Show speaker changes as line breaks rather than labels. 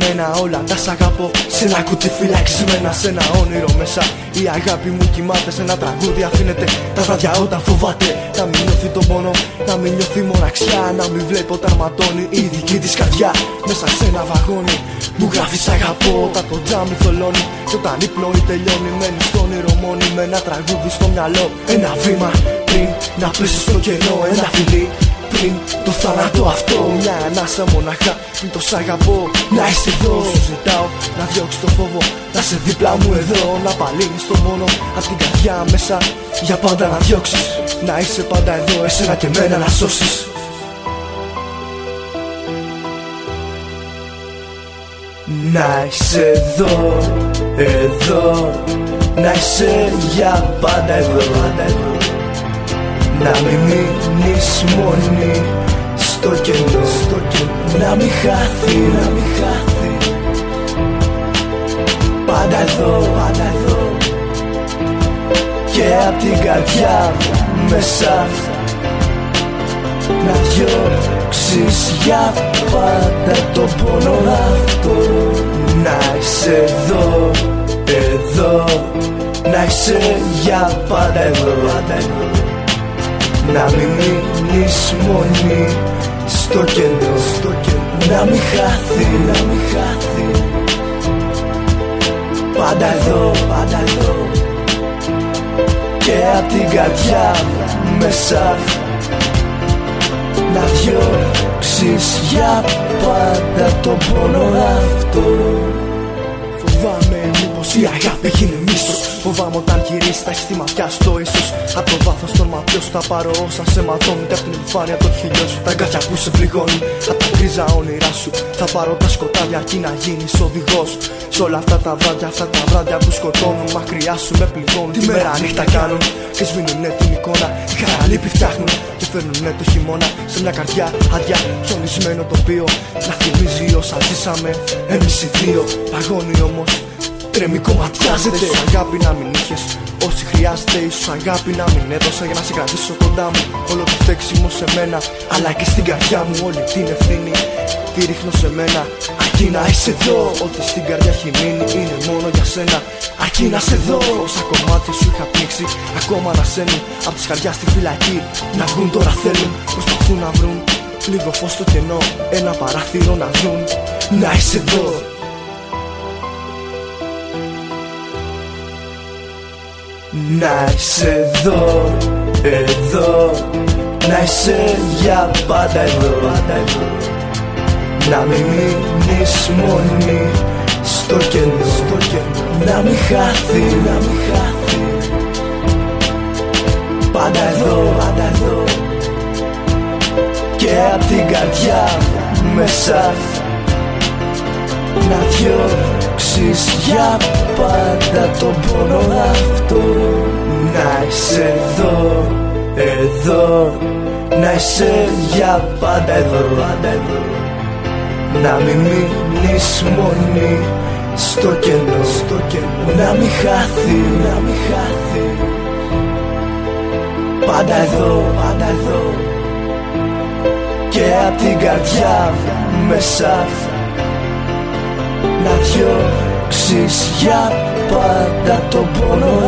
μένα όλα τα σ' αγαπώ. Σε ένα κουτί φυλαξισμένα σε ένα όνειρο μέσα. Η αγάπη μου κοιμάται σε ένα τραγούδι αφήνεται Τα βράδια όταν φοβάται. Να μην νιώθει τον πόνο Να μην νιώθει μοναξιά. Να μην βλέπω τα ματώνει η δική της καρδιά. Μέσα σε ένα βαγόνι μου γράφεις σ' αγαπώ όταν το τζάμι θολώνει. Και όταν η πνοή τελειώνει μένει στο όνειρο μόνη. Με ένα τραγούδι στο μυαλό Ένα βήμα πριν να πέσει στο κενό. Ένα φιλί πριν το θάνατο αυτό. Μια ανάσα μοναχά πριν το σ' αγαπώ Να είσαι εδώ. Σου ζητάω να διώξεις το φόβο Να σε δίπλα μου εδώ. Να παλύνεις το μόνο Απ' την καρδιά μέσα Για πάντα να διώξεις. Να είσαι πάντα εδώ Εσένα και μένα να σώσεις. Να είσαι εδώ, εδώ. Να είσαι για πάντα εδώ, πάντα εδώ Να μην μείνεις μόνη στο κενό, στο κενό. Να μην χάθει, να μην χάθει Πάντα εδώ, πάντα εδώ. Και απ' την καρδιά μέσα. Να διώξεις για πάντα το πόνο αυτό. Να είσαι εδώ, εδώ. Να είσαι για πάντα εδώ, πάντα εδώ Να μην μείνεις μόνη στο κενό, στο κενό Να μην χάθει, να μην χάθει. Πάντα εδώ, πάντα εδώ. Και απ' την καρδιά μέσα. Να διώξεις για πάντα το πόνο αυτό. Φοβάμαι μήπως η αγάπη γίνει μίσος Φοβάμαι όταν γυρίσεις θα έχεις τη ματιά στο ίσως Απ' το βάθος των ματιών σου θα πάρω όσα σε ματώνουν. Και απ' την επιφάνεια των χιλιών σου τα αγκάθια που σε πληγώνουν. Απ' τα γκρίζα όνειρά σου θα πάρω τα σκοτάδια Αρκεί να γίνεις οδηγός. Σ' όλα αυτά τα βράδια, αυτά τα βράδια που σκοτώνουν Μακριά σου με πληγώνουν, τη μέρα νύχτα κάνουν Και σβήνουνε την εικόνα, η χαραλίπη φτιάχνουν Και φέρνουνε το χειμώνα. Σε μια καρδιά άδεια Χιονισμένο τοπίο να θυμίζει όσα ζήσαμε. Εμείς οι δύο, παγώνει όμως Τρέμει κομματιάζεται Σου αγάπη να μην είχες. Όσοι χρειάζεται ίσως αγάπη να μην έδωσα Για να σε κρατήσω κοντά μου. Όλο το φταίξιμο σε μένα Αλλά και στην καρδιά μου όλη την ευθύνη. Τη ρίχνω σε μένα Αρκεί να είσαι εδώ. Ό,τι στην καρδιά έχει μείνει είναι μόνο για σένα. Αρκεί να σε δω. Όσα κομμάτια σου είχα πνίξει Ακόμα να σένουν. Απ' τη χαριά στη φυλακή Να βγουν τώρα θέλουν. Προσπαθούν να βρουν Λίγο φως στο κενό Ένα παράθυρο να δουν. Να είσαι εδώ Να είσαι εδώ, εδώ. Να είσαι για πάντα εδώ, πάντα εδώ Να μην μείνεις μόνη στο κενό, στο κενό Να μην χάθει, να μην χάθει Πάντα εδώ, πάντα εδώ. Και απ' την καρδιά μέσα. Να διώξεις για πάντα τον πόνο αυτό. Να είσαι εδώ, εδώ Να είσαι για πάντα εδώ, πάντα εδώ. Να μην μείνεις μόνη στο κενό, στο κενό. Να μην χάθει, να μην χάθει Πάντα εδώ, πάντα εδώ. Και απ' την καρδιά μέσα Να διώξεις για πάντα το πόνο. αυτό